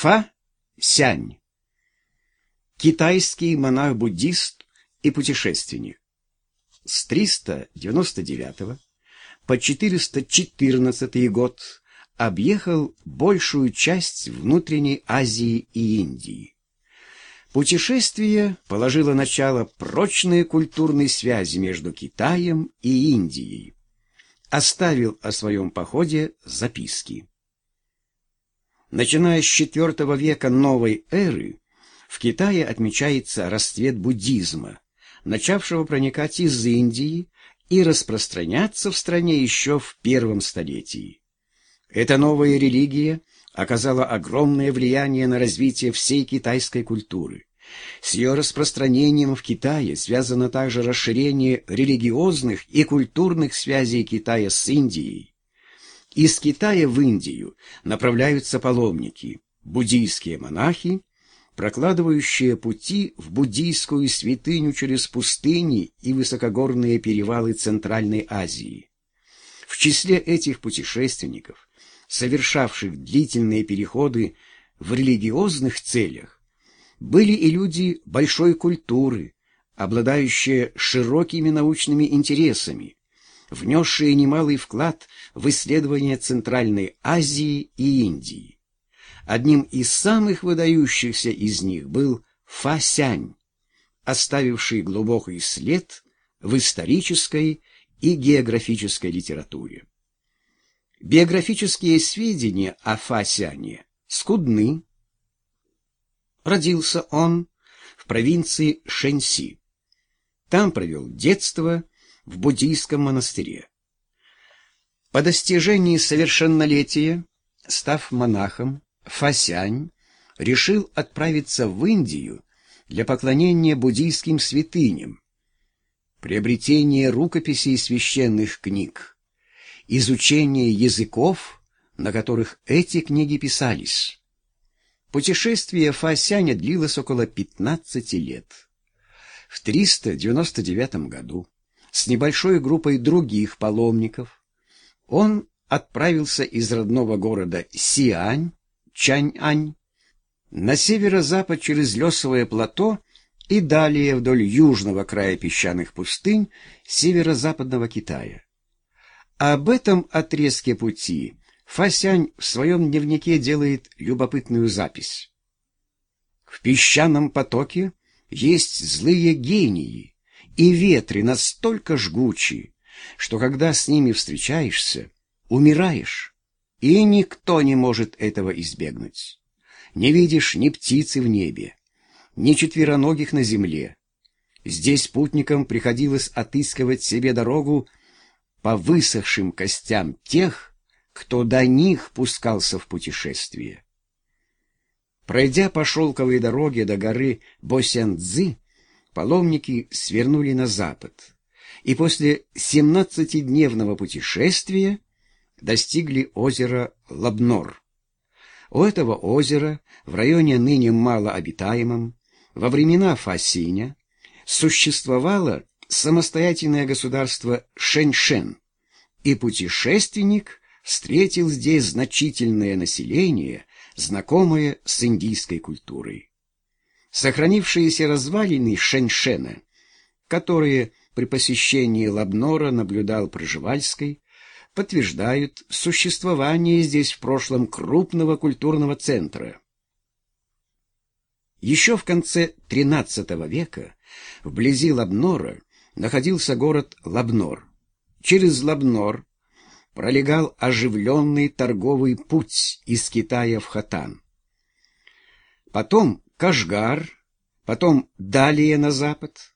Фа Сянь. Китайский монах-буддист и путешественник. С 399 по 414 год объехал большую часть внутренней Азии и Индии. Путешествие положило начало прочной культурной связи между Китаем и Индией. Оставил о своем походе записки. Начиная с IV века новой эры, в Китае отмечается расцвет буддизма, начавшего проникать из Индии и распространяться в стране еще в первом столетии. Эта новая религия оказала огромное влияние на развитие всей китайской культуры. С ее распространением в Китае связано также расширение религиозных и культурных связей Китая с Индией, из Китая в Индию направляются паломники, буддийские монахи, прокладывающие пути в буддийскую святыню через пустыни и высокогорные перевалы Центральной Азии. В числе этих путешественников, совершавших длительные переходы в религиозных целях, были и люди большой культуры, обладающие широкими научными интересами, внесшие немалый вклад в исследования Центральной Азии и Индии. Одним из самых выдающихся из них был Фа Сянь, оставивший глубокий след в исторической и географической литературе. Биографические сведения о Фа Сяне скудны. Родился он в провинции Шэньси. Там провел детство в буддийском монастыре. По достижении совершеннолетия, став монахом, Фасянь решил отправиться в Индию для поклонения буддийским святыням, приобретения рукописей священных книг, изучения языков, на которых эти книги писались. Путешествие Фасяня длилось около 15 лет. В 399 году с небольшой группой других паломников, он отправился из родного города Сиань, Чаньань, на северо-запад через Лесовое плато и далее вдоль южного края песчаных пустынь северо-западного Китая. Об этом отрезке пути Фасянь в своем дневнике делает любопытную запись. В песчаном потоке есть злые гении, и ветры настолько жгучи, что когда с ними встречаешься, умираешь, и никто не может этого избегнуть. Не видишь ни птицы в небе, ни четвероногих на земле. Здесь путникам приходилось отыскивать себе дорогу по высохшим костям тех, кто до них пускался в путешествие. Пройдя по шелковой дороге до горы Босяндзы, паломники свернули на запад и после семнадцатидневного путешествия достигли озера Лабнор. У этого озера, в районе ныне малообитаемом, во времена Фасиня, существовало самостоятельное государство Шэньшэн, и путешественник встретил здесь значительное население, знакомое с индийской культурой. Сохранившиеся развалины Шеньшена, которые при посещении Лабнора наблюдал Пржевальской, подтверждают существование здесь в прошлом крупного культурного центра. Еще в конце XIII века вблизи Лабнора находился город Лабнор. Через Лабнор пролегал оживленный торговый путь из Китая в Хатан. Потом Кашгар, потом далее на запад.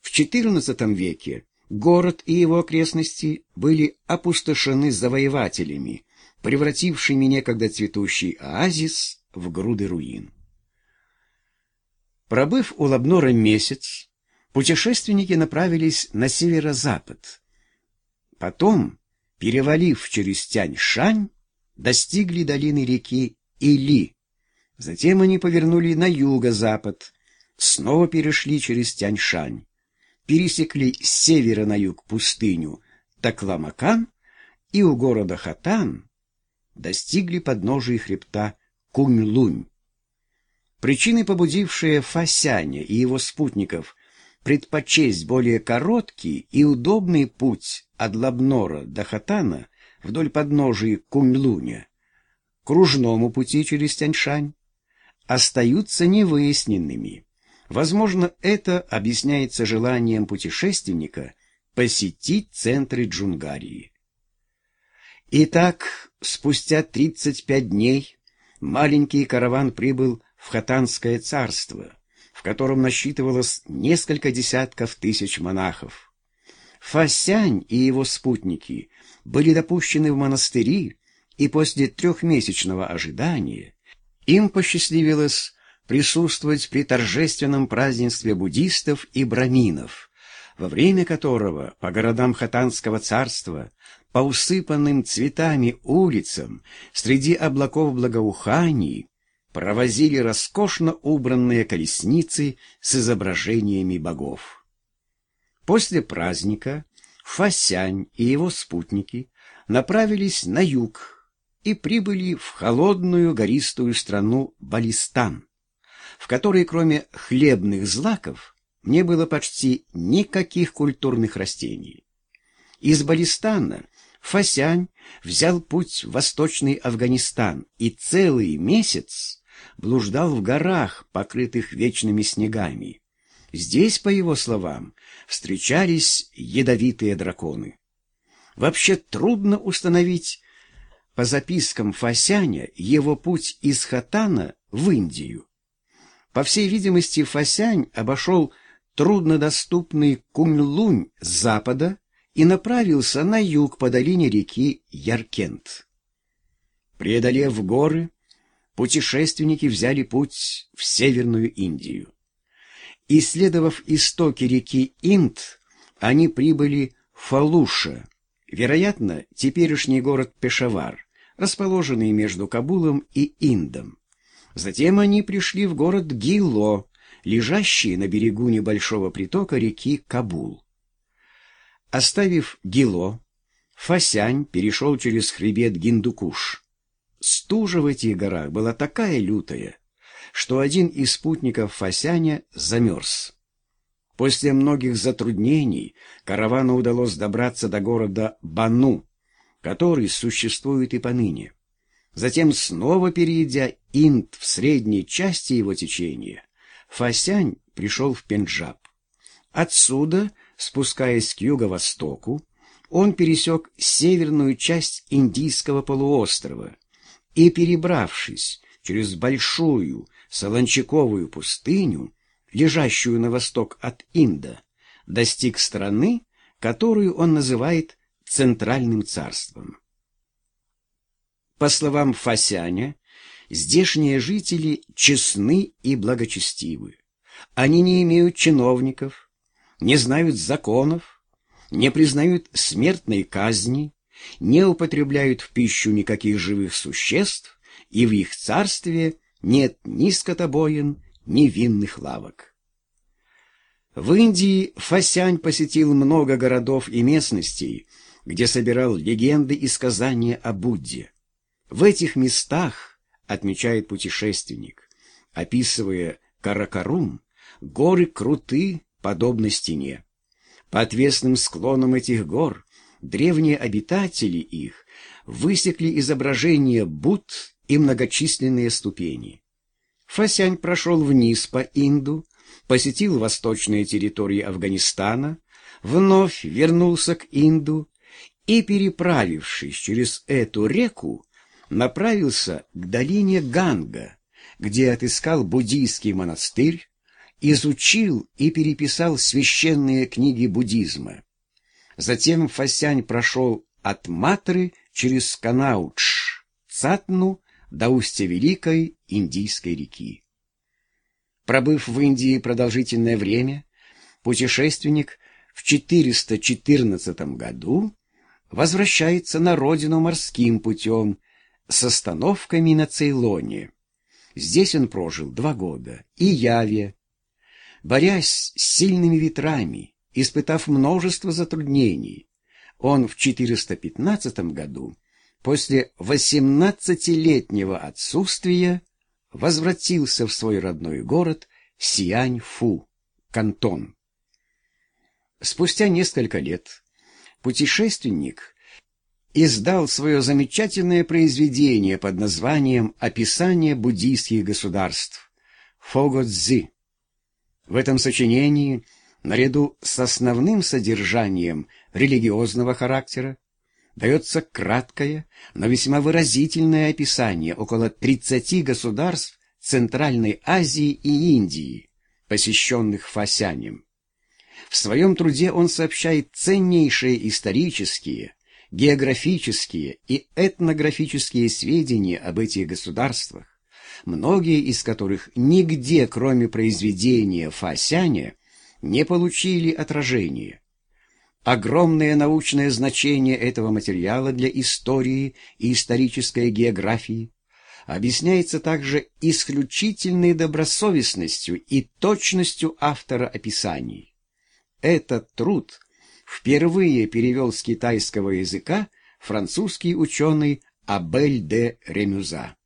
В XIV веке город и его окрестности были опустошены завоевателями, превратившими некогда цветущий оазис в груды руин. Пробыв у Лабнора месяц, путешественники направились на северо-запад. Потом, перевалив через Тянь-Шань, достигли долины реки Или, Затем они повернули на юго-запад, снова перешли через Тяньшань, пересекли с севера на юг пустыню Такламакан и у города Хатан достигли подножия хребта Кунь-Лунь. Причины, побудившие Фасяня и его спутников предпочесть более короткий и удобный путь от Лабнора до Хатана вдоль подножия Кунь-Луня, кружному пути через Тяньшань, остаются невыясненными. Возможно, это объясняется желанием путешественника посетить центры Джунгарии. Итак, спустя 35 дней маленький караван прибыл в Хатанское царство, в котором насчитывалось несколько десятков тысяч монахов. Фасянь и его спутники были допущены в монастыри, и после трехмесячного ожидания им посчастливилось присутствовать при торжественном празднестве буддистов и браминов, во время которого по городам Хатанского царства, по усыпанным цветами улицам, среди облаков благоуханий, провозили роскошно убранные колесницы с изображениями богов. После праздника Фасянь и его спутники направились на юг и прибыли в холодную гористую страну Балистан, в которой кроме хлебных злаков не было почти никаких культурных растений. Из Балистана Фасянь взял путь в восточный Афганистан и целый месяц блуждал в горах, покрытых вечными снегами. Здесь, по его словам, встречались ядовитые драконы. Вообще трудно установить по запискам Фасяня его путь из Хатана в Индию. По всей видимости, Фасянь обошел труднодоступный Кунь-Лунь с запада и направился на юг по долине реки Яркент. Преодолев горы, путешественники взяли путь в Северную Индию. Исследовав истоки реки Инд, они прибыли в Фалуша, вероятно, теперешний город Пешавар, расположенный между Кабулом и Индом. Затем они пришли в город Гило, лежащий на берегу небольшого притока реки Кабул. Оставив Гило, Фасянь перешел через хребет Гиндукуш. Стужа в этих горах была такая лютая, что один из спутников Фасяня замерз. После многих затруднений каравану удалось добраться до города Бану, который существует и поныне. Затем, снова перейдя Инд в средней части его течения, Фасянь пришел в Пенджаб. Отсюда, спускаясь к юго-востоку, он пересек северную часть Индийского полуострова, и, перебравшись через большую Солончаковую пустыню, лежащую на восток от Инда, достиг страны, которую он называет Центральным царством. По словам Фасяня, здешние жители честны и благочестивы. Они не имеют чиновников, не знают законов, не признают смертной казни, не употребляют в пищу никаких живых существ, и в их царстве нет ни скотобоин, ни винных лавок. В Индии Фасянь посетил много городов и местностей, где собирал легенды и сказания о Будде. В этих местах, отмечает путешественник, описывая Каракарум, горы круты, подобно стене. По отвесным склонам этих гор древние обитатели их высекли изображения Будд и многочисленные ступени. Фасянь прошел вниз по Инду, посетил восточные территории Афганистана, вновь вернулся к Инду и, переправившись через эту реку, направился к долине Ганга, где отыскал буддийский монастырь, изучил и переписал священные книги буддизма. Затем Фасянь прошел от Матры через Канаудж, Цатну до устья Великой Индийской реки. Пробыв в Индии продолжительное время, путешественник в 414 году возвращается на родину морским путем с остановками на Цейлоне. Здесь он прожил два года, и Яве, борясь с сильными ветрами, испытав множество затруднений, он в 415 году, после 18-летнего отсутствия, возвратился в свой родной город Сиань-Фу, кантон. Спустя несколько лет путешественник издал свое замечательное произведение под названием «Описание буддийских государств» Фогодзи. В этом сочинении, наряду с основным содержанием религиозного характера, дается краткое, но весьма выразительное описание около 30 государств Центральной Азии и Индии, посещенных Фасянем. В своем труде он сообщает ценнейшие исторические, географические и этнографические сведения об этих государствах, многие из которых нигде, кроме произведения Фасяня, не получили отражения. Огромное научное значение этого материала для истории и исторической географии объясняется также исключительной добросовестностью и точностью автора описаний. Этот труд впервые перевел с китайского языка французский ученый Абель де Ремюза.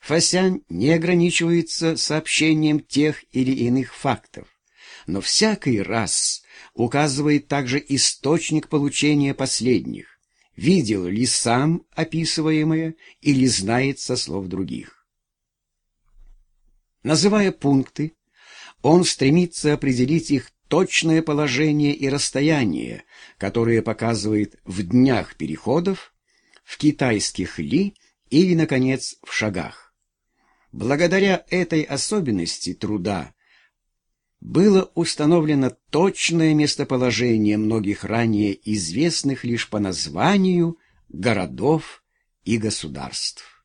Фасянь не ограничивается сообщением тех или иных фактов, но всякий раз указывает также источник получения последних, видел ли сам описываемое или знает со слов других. Называя пункты, он стремится определить их точное положение и расстояние, которое показывает в днях переходов, в китайских ли или, наконец, в шагах. Благодаря этой особенности труда было установлено точное местоположение многих ранее известных лишь по названию городов и государств.